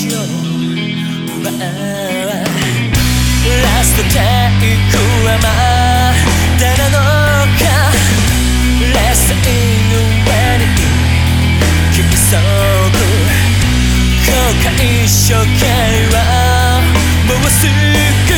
しを奪うラストテイクはまだなのかレスイング上に急速後悔一生懸命はもうすぐ